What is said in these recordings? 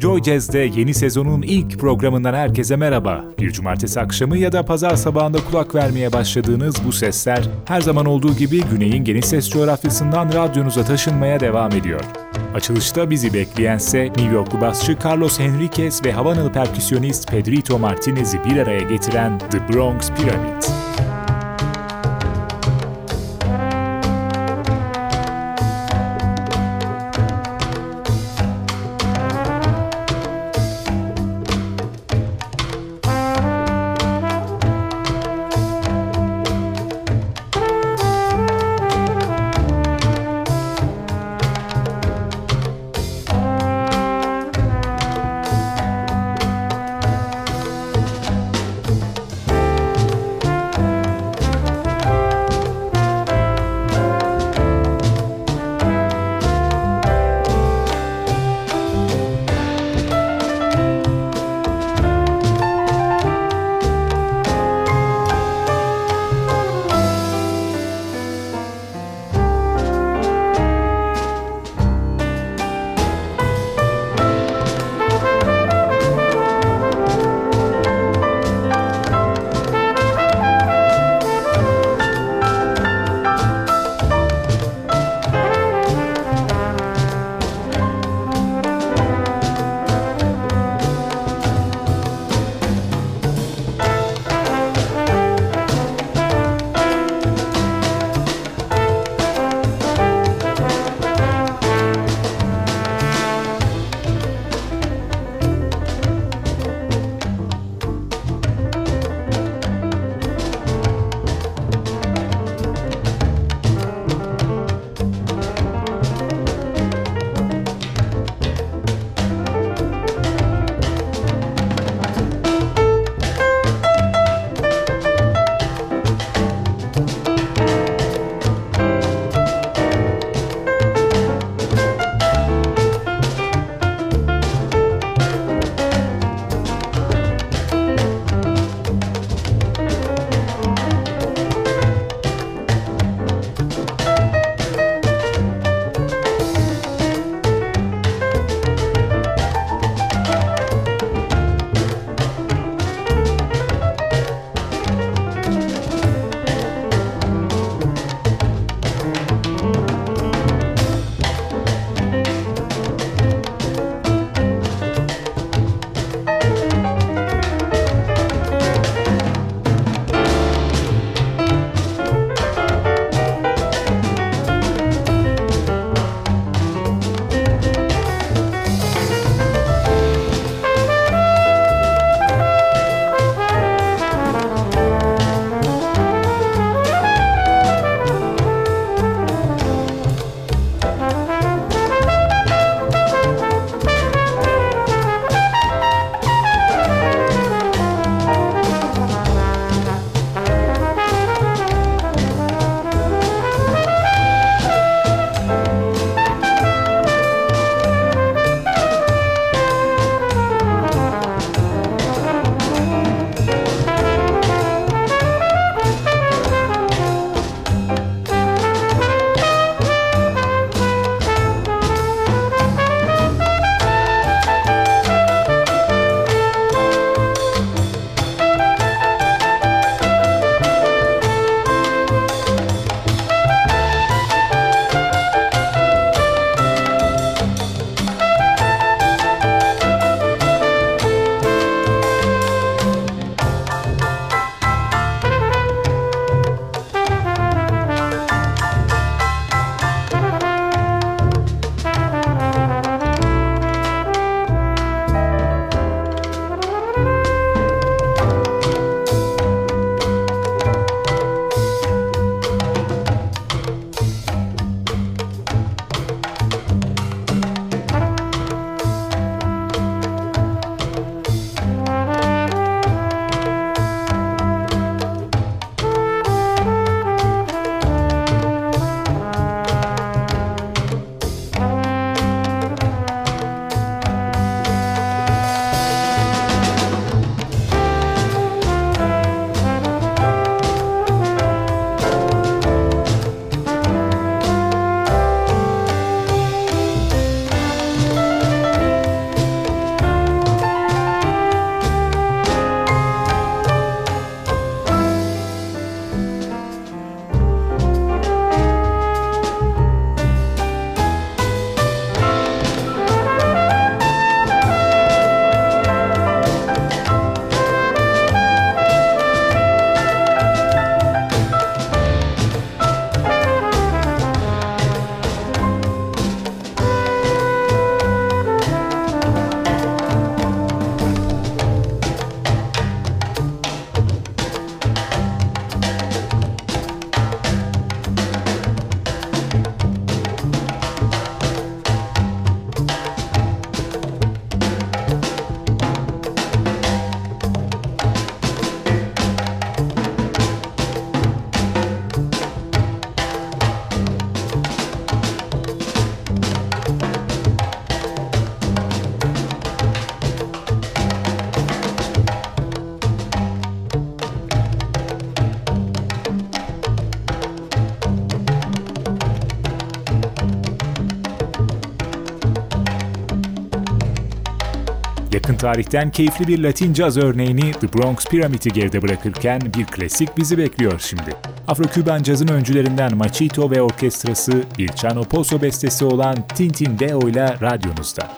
Joy Jazz'de yeni sezonun ilk programından herkese merhaba. Bir cumartesi akşamı ya da pazar sabahında kulak vermeye başladığınız bu sesler her zaman olduğu gibi Güney'in geniş ses coğrafyasından radyonuza taşınmaya devam ediyor. Açılışta bizi bekleyense New Yorklu basçı Carlos Henriquez ve Havanalı perküsyonist Pedrito Martinez'i bir araya getiren The Bronx Pyramid. Tarihten keyifli bir Latin caz örneğini The Bronx Pyramid'i geride bırakırken bir klasik bizi bekliyor şimdi. Afro-Küban cazın öncülerinden Machito ve orkestrası bir Chano Pozo bestesi olan Tintin Deo ile radyonuzda.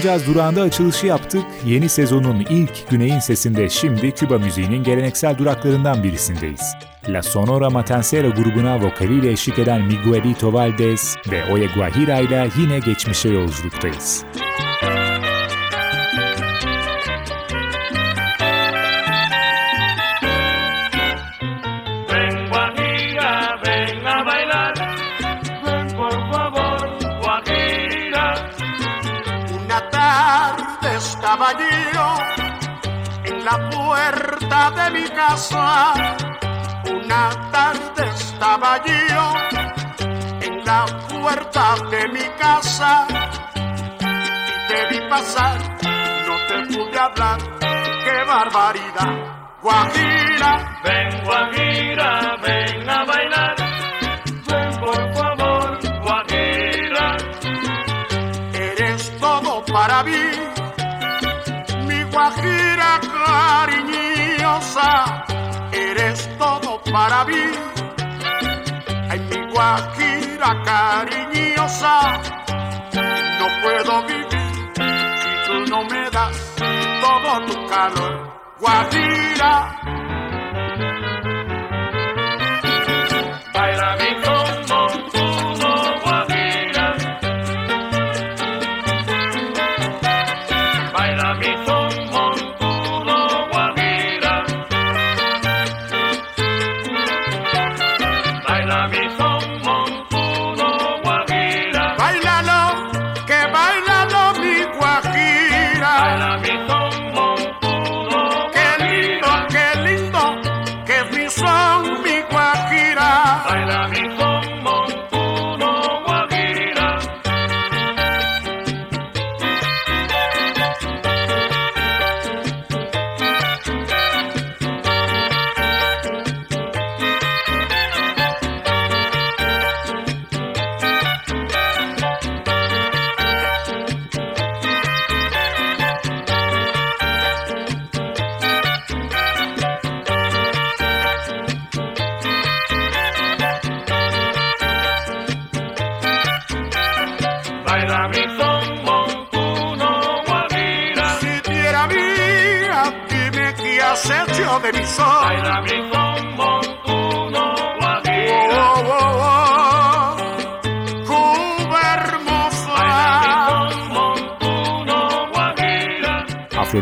Caz durağında açılışı yaptık. Yeni sezonun ilk Güney'in sesinde şimdi Küba müziğinin geleneksel duraklarından birisindeyiz. La Sonora Matancera grubuna vokaliyle eşlik eden Miguelito Valdez ve Oye Guajira ile yine geçmişe yolculuktayız. La puerta de mi casa. Una tarde estaba yo en la puerta de mi casa y te vi pasar, no te pude hablar, qué barbaridad. Guajira, ven Guajira, ven a bailar, guajira cariñosa, eres todo para mí. Ay, mi guajira cariñosa, no puedo vivir si tú no me das todo tu calor. Guajira.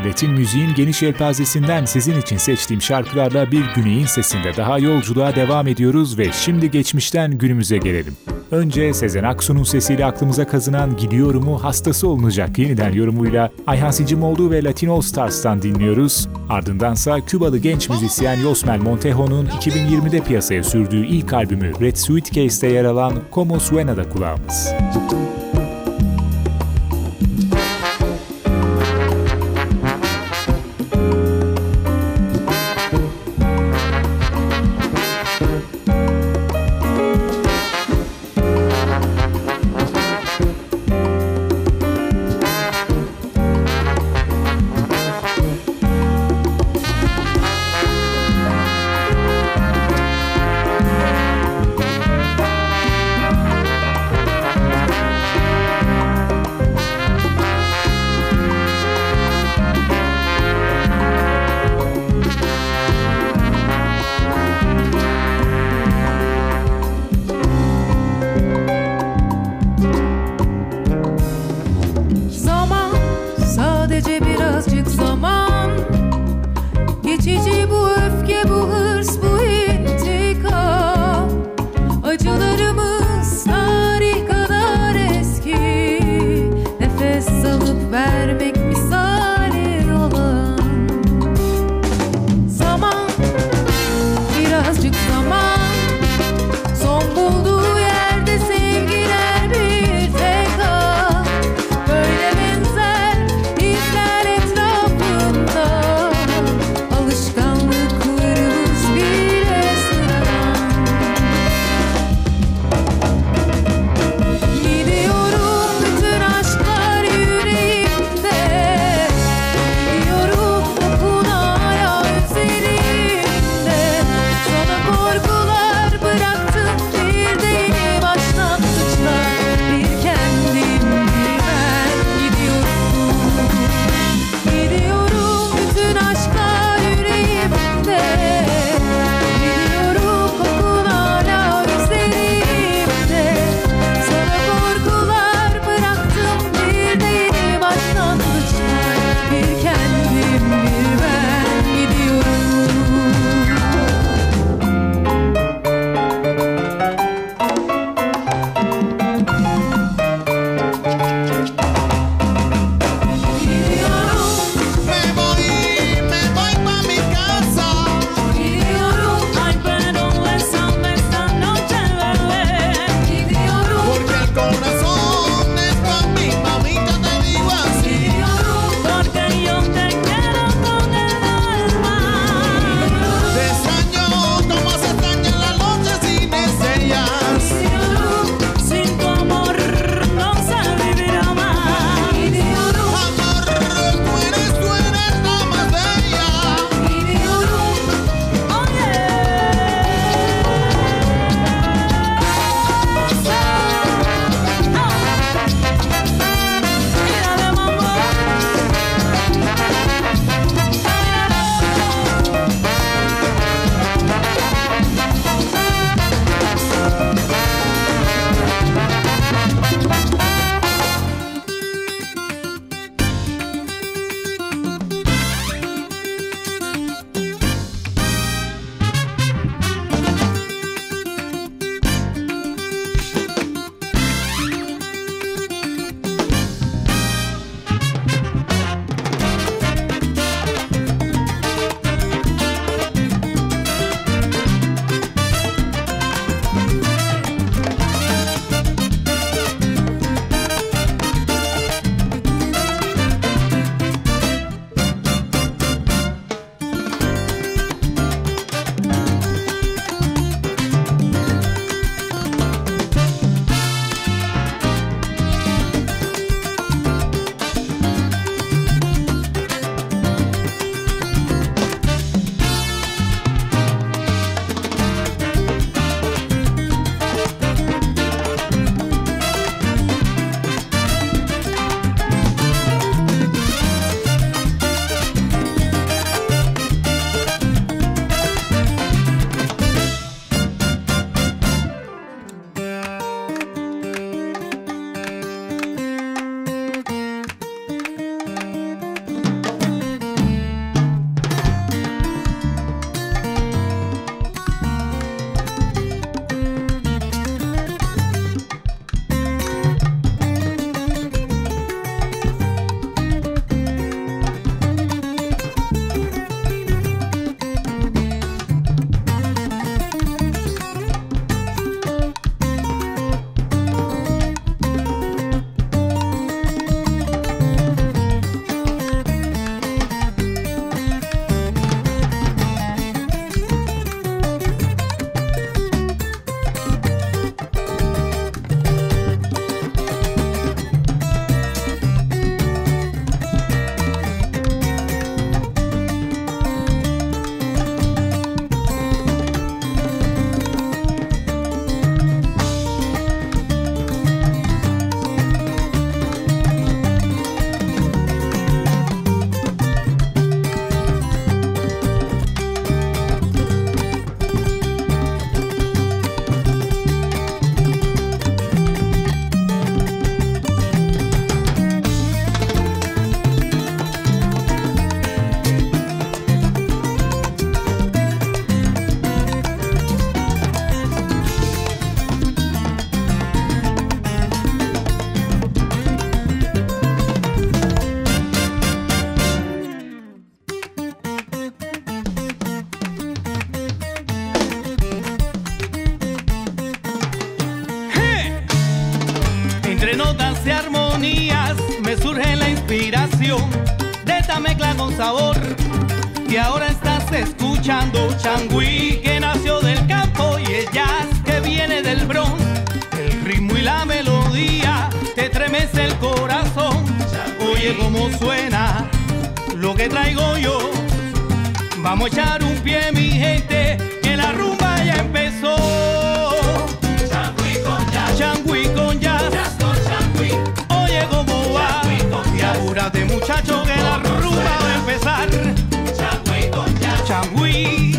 Afroletin müziğin geniş yelpazesinden sizin için seçtiğim şarkılarla bir güneyin sesinde daha yolculuğa devam ediyoruz ve şimdi geçmişten günümüze gelelim. Önce Sezen Aksu'nun sesiyle aklımıza kazınan Gidiyorum'u hastası olunacak yeniden yorumuyla Ayhan Sicimoğlu ve Latino Stars'tan dinliyoruz. Ardındansa Kübalı genç müzisyen Yosmel Montejo'nun 2020'de piyasaya sürdüğü ilk albümü Red Suitcase'te yer alan Como Suena'da kulağımız. Entre sabor. Y ahora estás escuchando Changui que nació del campo y el jazz que viene del Bronx. El ritmo y la melodía te estremece el corazón. Oye cómo suena lo que traigo yo. Vamos a echar un pie, mi gente, que la rumba ya empezó. Espérate muchacho que la rumba va a empezar. Changüí con ya. Changüí.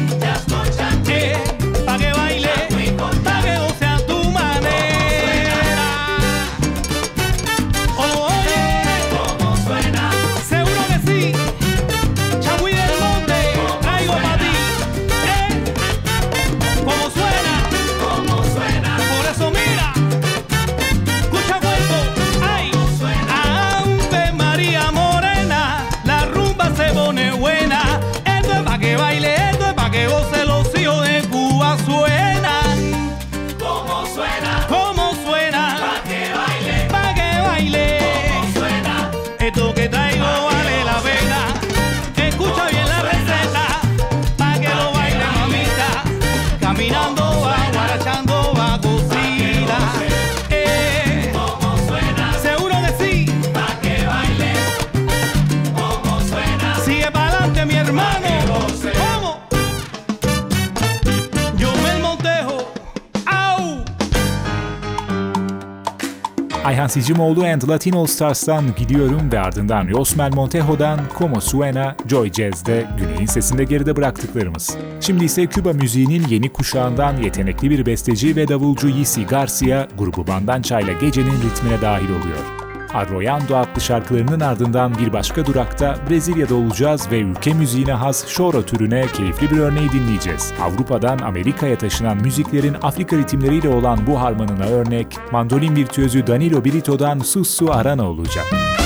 Sicimoğlu and Latin All Stars'tan gidiyorum ve ardından Yosmel Montejo'dan Como Suena, Joy Jazz'de Güney'in sesinde geride bıraktıklarımız. Şimdi ise Küba müziğinin yeni kuşağından yetenekli bir besteci ve davulcu Yisi Garcia grubu Bandança'yla gecenin ritmine dahil oluyor. Arroyando adlı şarkılarının ardından bir başka durakta Brezilya'da olacağız ve ülke müziğine has şoro türüne keyifli bir örneği dinleyeceğiz. Avrupa'dan Amerika'ya taşınan müziklerin Afrika ritimleriyle olan bu harmanına örnek, mandolin virtüözü Danilo Brito'dan Sussu Arana olacak. meu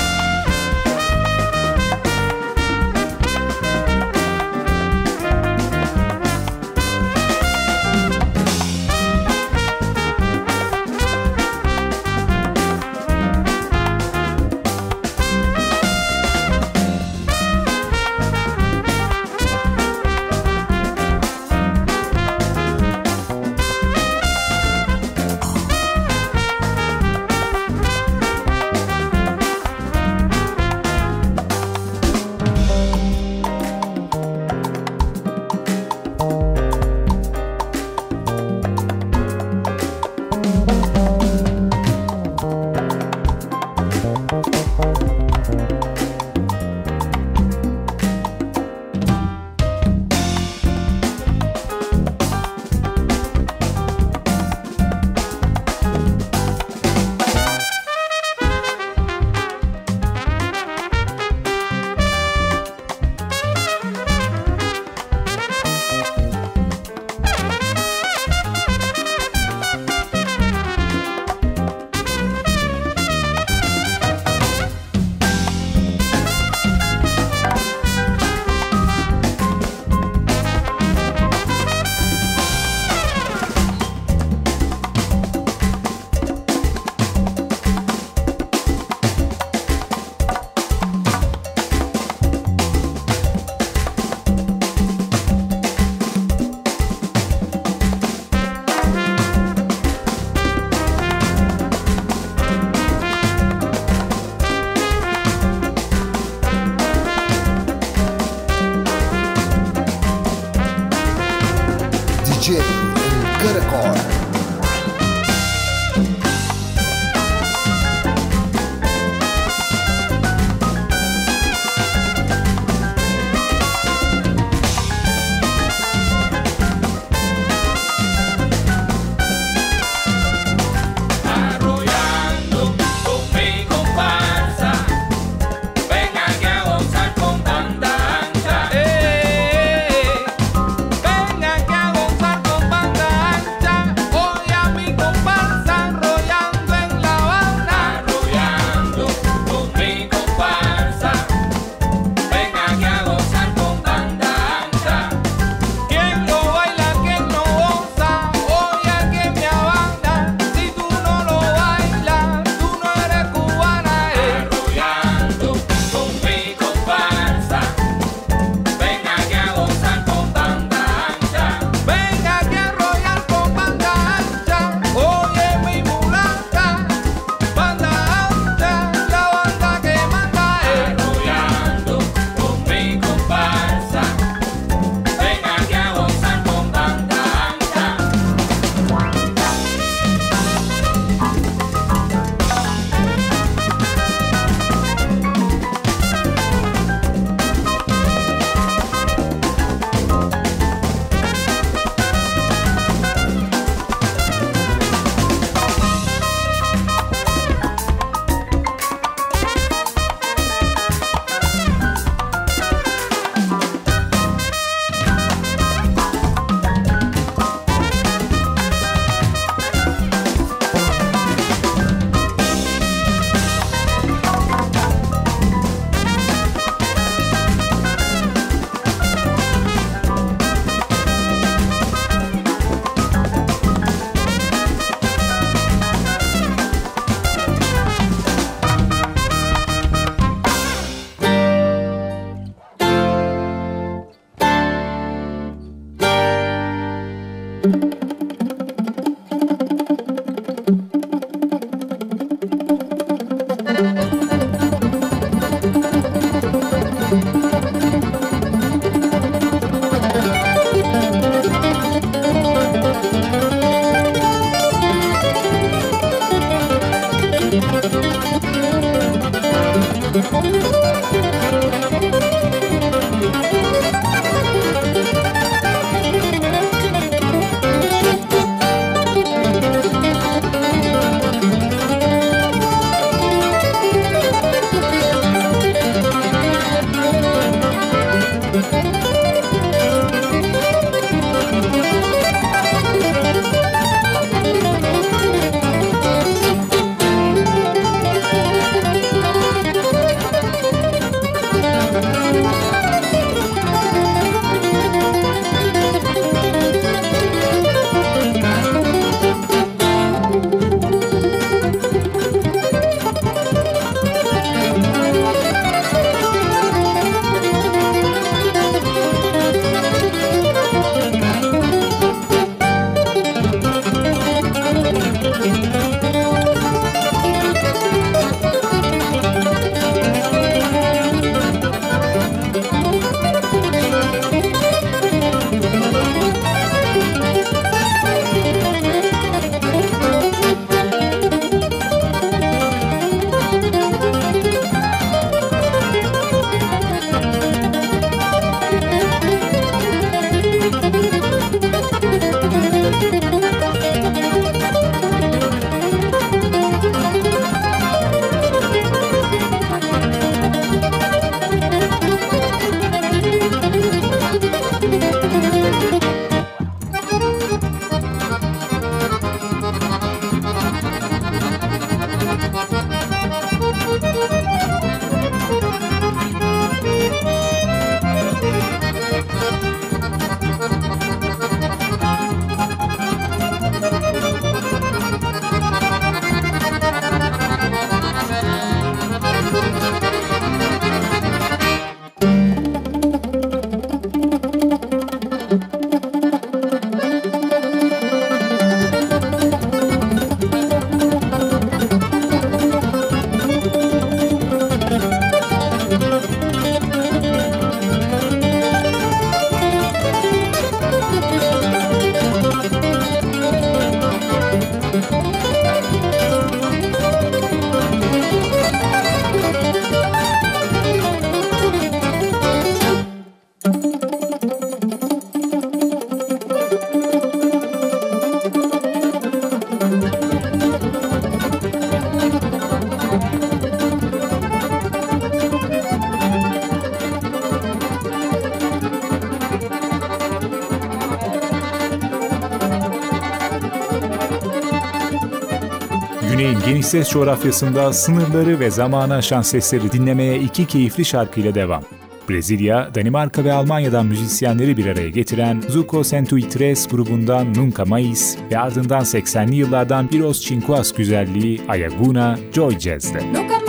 ses coğrafyasında sınırları ve zamana aşan sesleri dinlemeye iki keyifli şarkıyla devam. Brezilya, Danimarka ve Almanya'dan müzisyenleri bir araya getiren Zuko Sentuitres grubundan Nunca Mais ve ardından 80'li yıllardan Biros Çinkuas güzelliği Ayaguna Joy Jazz'de. Nunca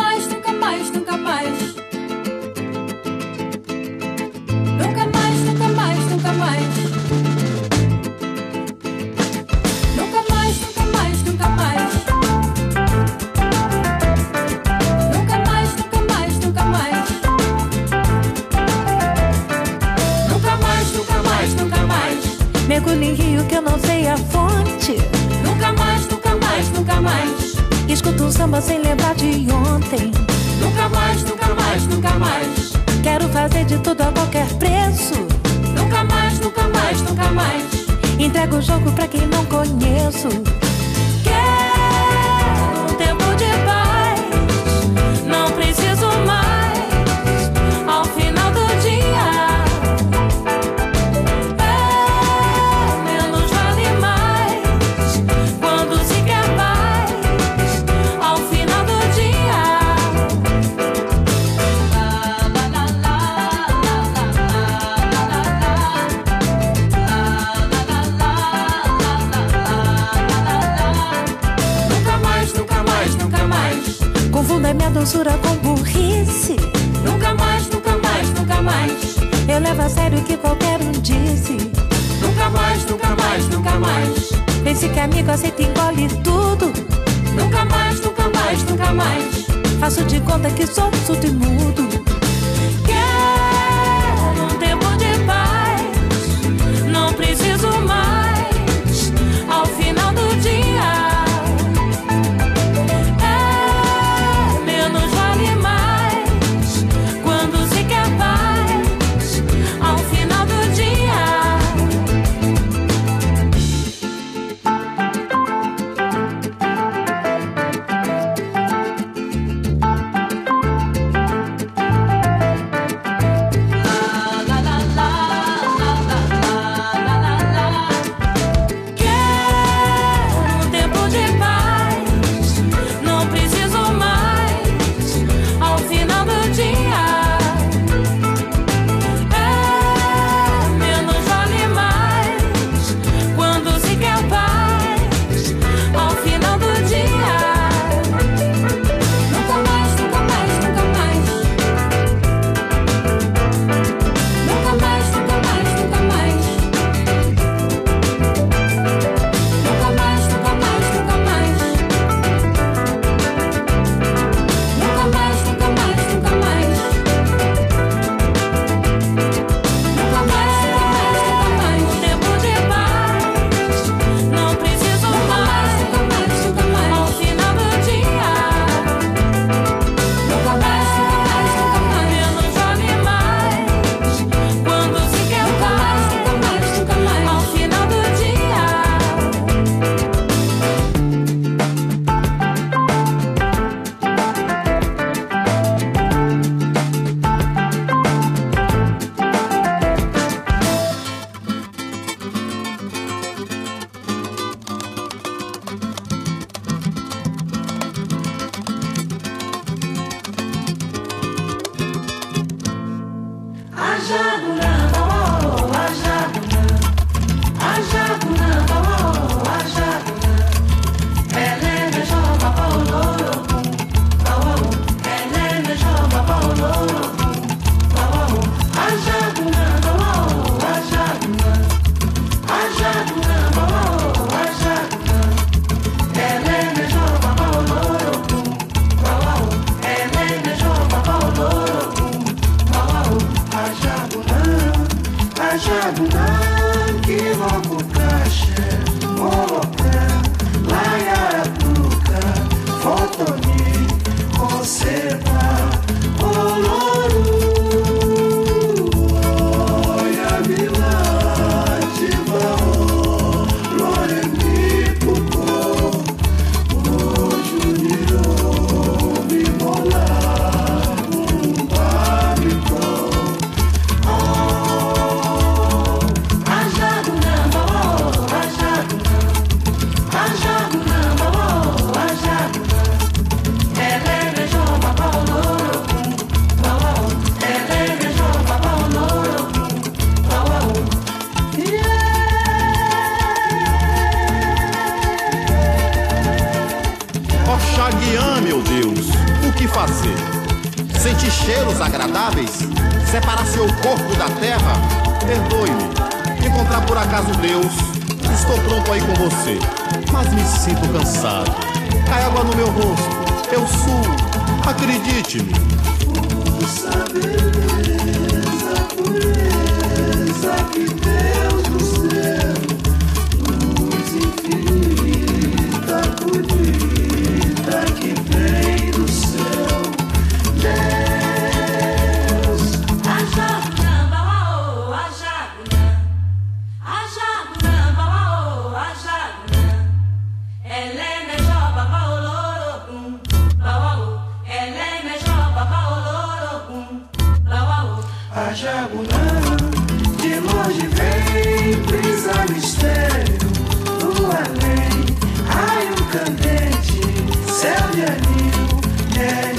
yeah.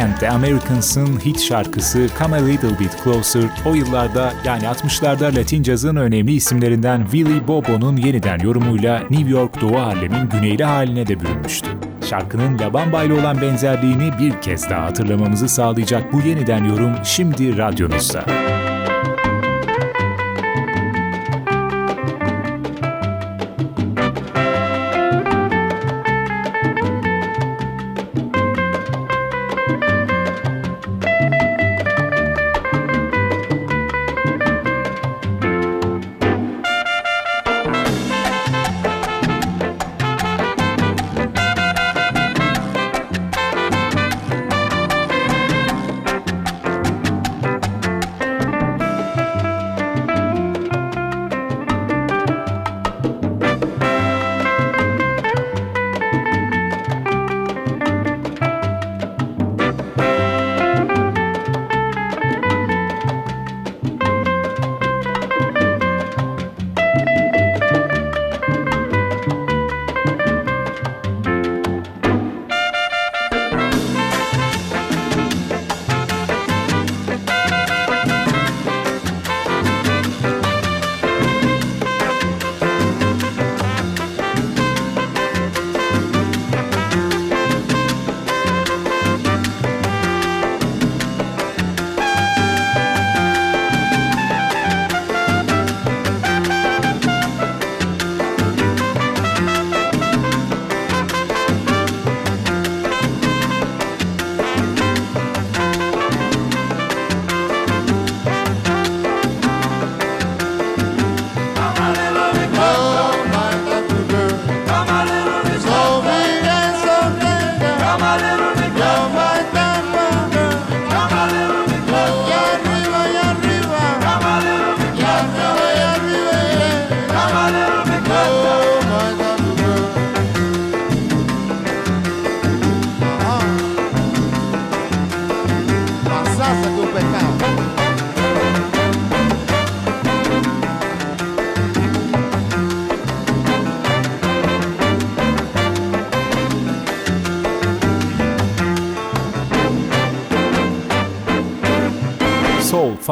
And the Americans'ın hit şarkısı Come a Little Bit Closer o yıllarda yani 60'larda Latin cazın önemli isimlerinden Willie Bobo'nun yeniden yorumuyla New York Doğu Harlem'in güneyli haline de bürünmüştü. Şarkının La Bamba ile olan benzerliğini bir kez daha hatırlamamızı sağlayacak bu yeniden yorum şimdi radyonuzda.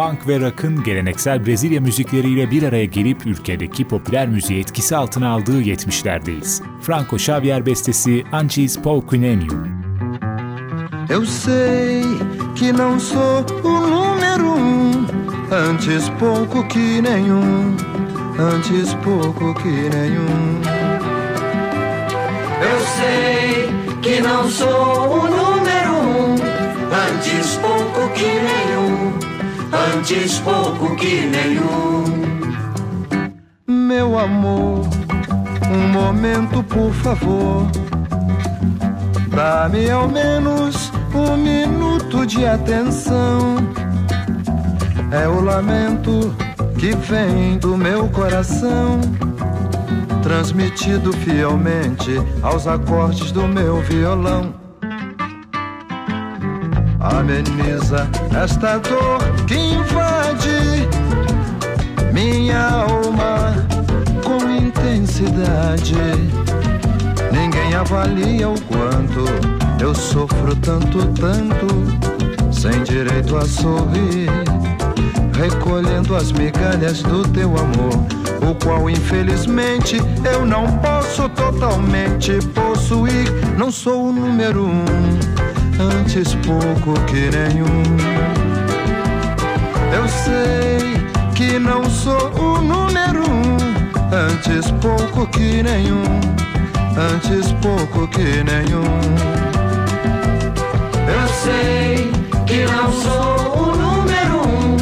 Funk ve rock'ın geleneksel Brezilya müzikleriyle bir araya gelip ülkedeki popüler müziği etkisi altına aldığı 70'lerdeyiz. Franco Xavier bestesi Antes Pouco. Eu sei que não sou o número um, antes pouco que nenhum, antes pouco que nenhum. Eu sei que não sou o número um, antes pouco que nenhum, antes pouco que nenhum. Meu amor, um momento por favor. Dá-me ao menos um minuto de atenção. É o lamento que vem do meu coração, transmitido fielmente aos acordes do meu violão. Ameniza esta dor que invade minha alma com intensidade. Ninguém avalia o quanto eu sofro tanto, tanto, sem direito a sorrir, recolhendo as migalhas do teu amor, o qual infelizmente eu não posso totalmente possuir. Não sou o número um, antes pouco que nenhum. Eu sei que não sou o número um, antes pouco que nenhum, antes pouco que nenhum. Eu sei que não sou o número um,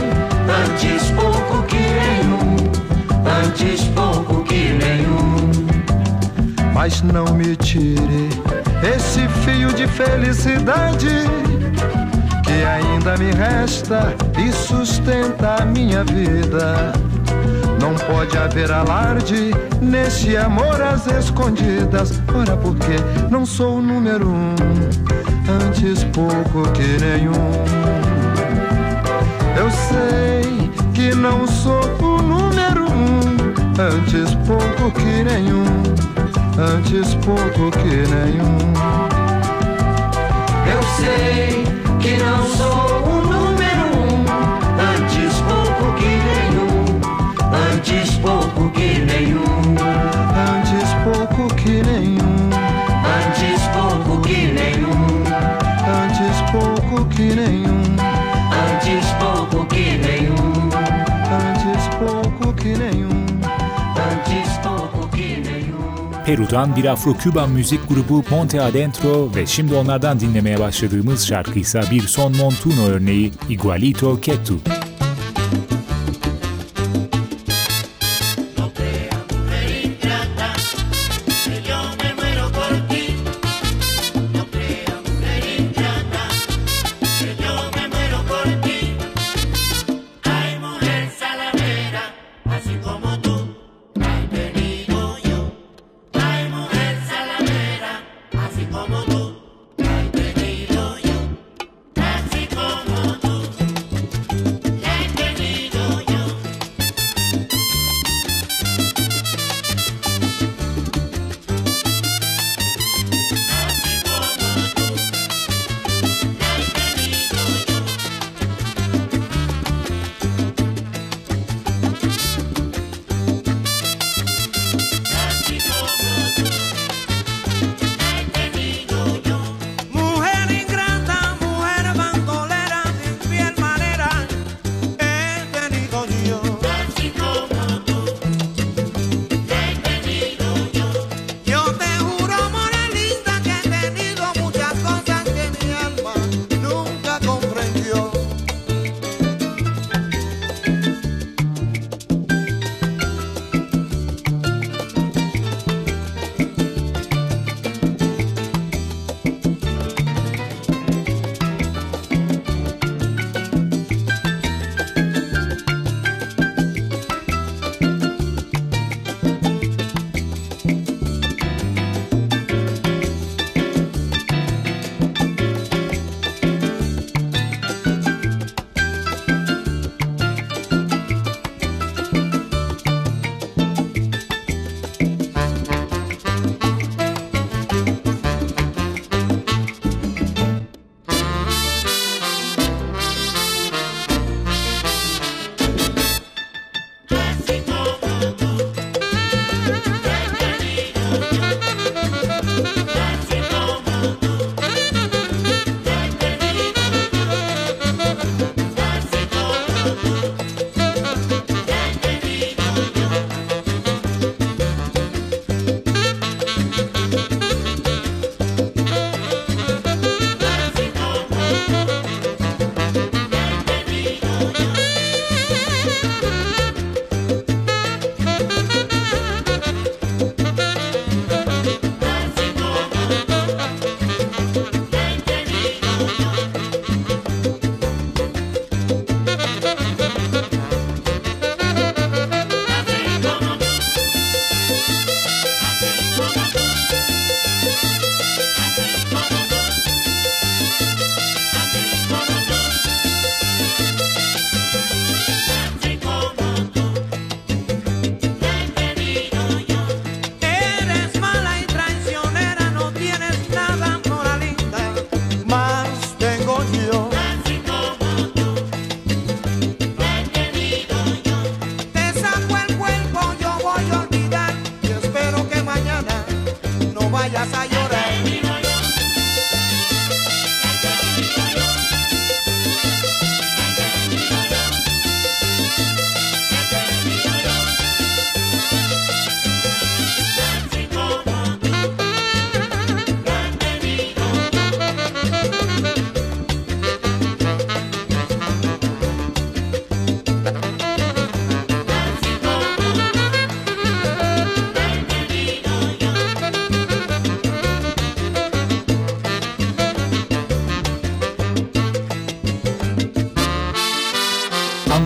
antes pouco que nenhum, antes pouco que nenhum. Mas não me tire esse fio de felicidade que ainda me resta e sustenta a minha vida. Não pode haver alarde nesse amor às escondidas. Ora, porque não sou o número um, antes pouco que nenhum. Eu sei que não sou o número um, antes pouco que nenhum, antes pouco que nenhum. Eu sei que não sou o número um, antes pouco que nenhum, antes pouco que nenhum, Antes pouco que nenhum, Peru'dan bir Afro-Küban müzik grubu Monte Adentro ve şimdi onlardan dinlemeye başladığımız şarkıysa bir Son Montuno örneği Igualito Que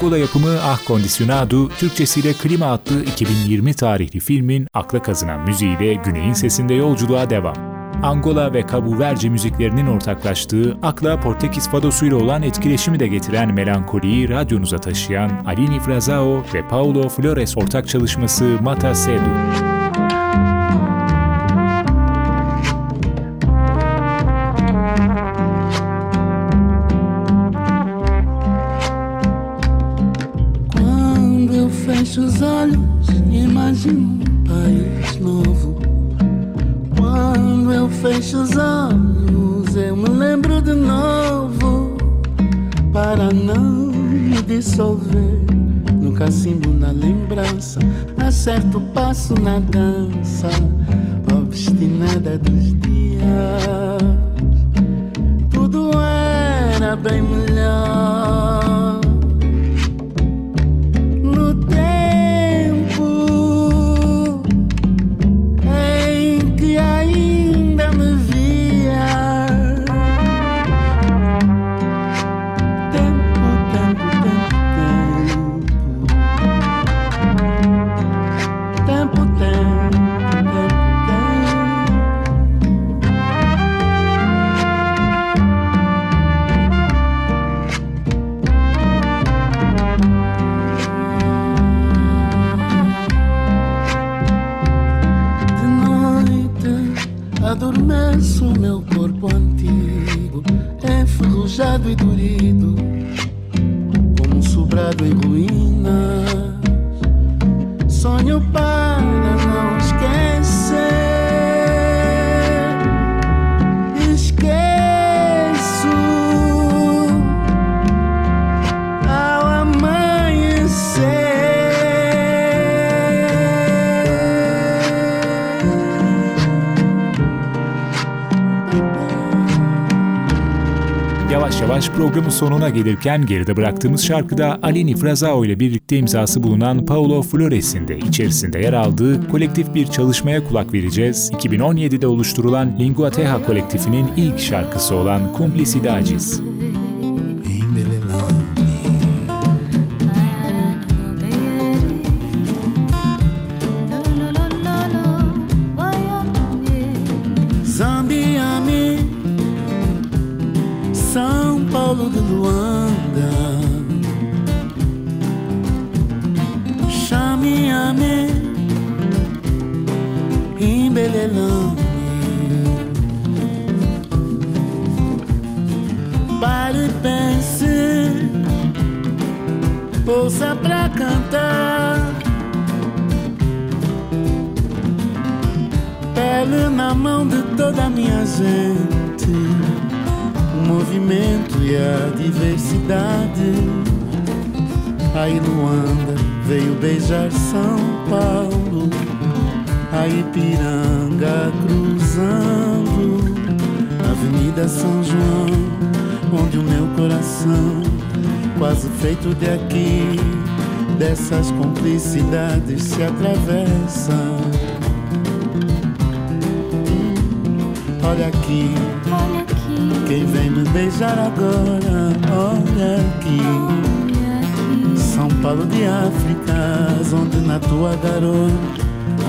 Angola yapımı Ah Condicionado, Türkçesiyle Klima adlı 2020 tarihli filmin akla kazınan müziğiyle Güney'in sesinde yolculuğa devam. Angola ve Cabo Verde müziklerinin ortaklaştığı, akla Portekiz fadosuyla olan etkileşimi de getiren melankoliyi radyonuza taşıyan Aline Frazao ve Paulo Flores ortak çalışması Mata Cedo. Cacimbo, na lembrança, acerto o passo na dança, obstinada dos dias. Yavaş programın sonuna gelirken geride bıraktığımız şarkıda Alini Frazao ile birlikte imzası bulunan Paulo Flores'in de içerisinde yer aldığı kolektif bir çalışmaya kulak vereceğiz. 2017'de oluşturulan Lingua Teha kolektifinin ilk şarkısı olan Cumplicidades. Aí Olha aqui, olha aqui, quem vem me beijar agora, olha aqui. São Paulo de África, onde na tua garoa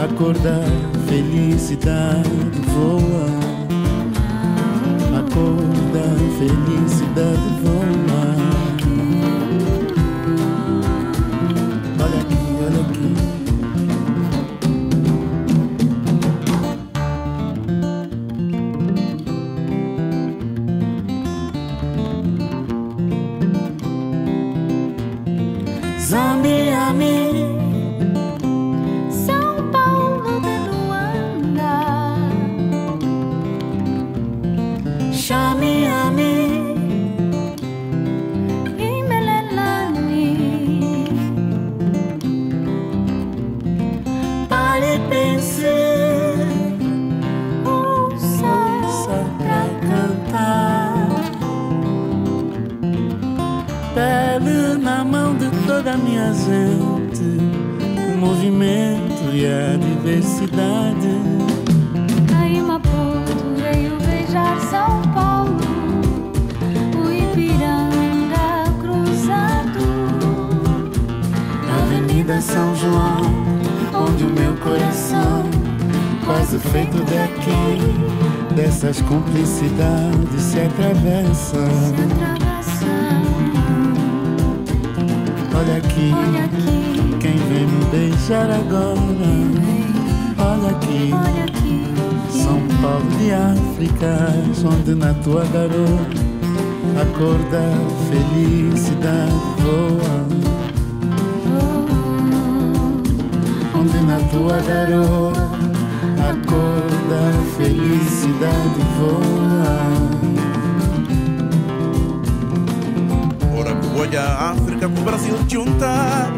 a cor da felicidade voa. A cor da felicidade voa. Paulo de África, onde na tua garoa a cor da felicidade voa. Onde na tua garoa a cor da felicidade voa. Ora voy a África pro Brasil juntar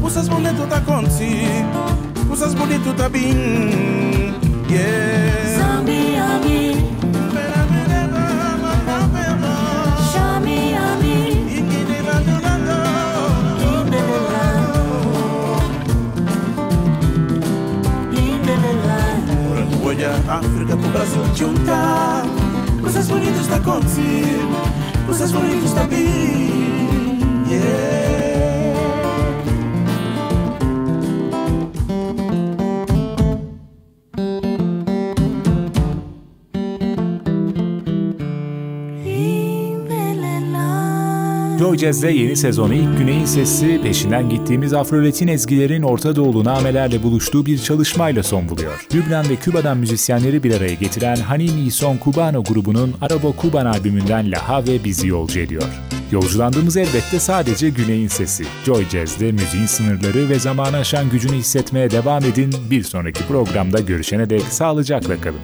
Coisas bonitas tá acontecer Coisas bonitas tá bem Yeah África pro Brasil juntar Coisas bonitas tá acontecer Coisas bonitas tá bem Yeah Joy Jazz'de yeni sezonu ilk Güney'in sesi peşinden gittiğimiz Afro-Latin ezgilerin Orta Doğulu namelerle buluştuğu bir çalışmayla son buluyor. Lübnan ve Küba'dan müzisyenleri bir araya getiren Hanini Son Cubano grubunun Arabo Kuban albümünden Laha ve bizi yolcu ediyor. Yolculandığımız elbette sadece Güney'in sesi. Joy Jazz'de müziğin sınırları ve zamanı aşan gücünü hissetmeye devam edin. Bir sonraki programda görüşene dek sağlıcakla kalın.